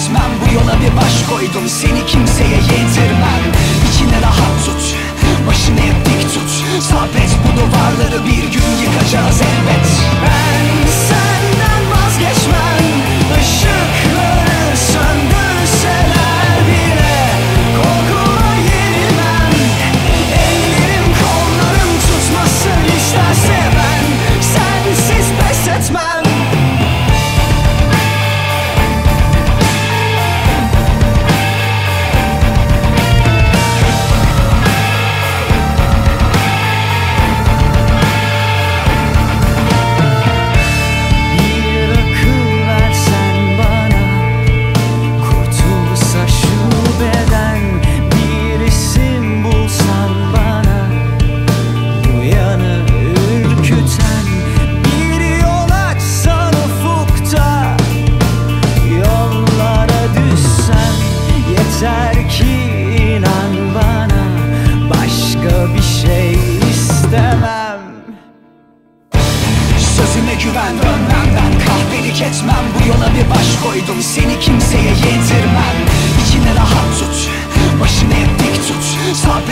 Vazgeçmem bu yola bir baş koydum. Seni kimse koydum seni kimseye yedirmem. İçine rahat tut Başını dik tut. Sabit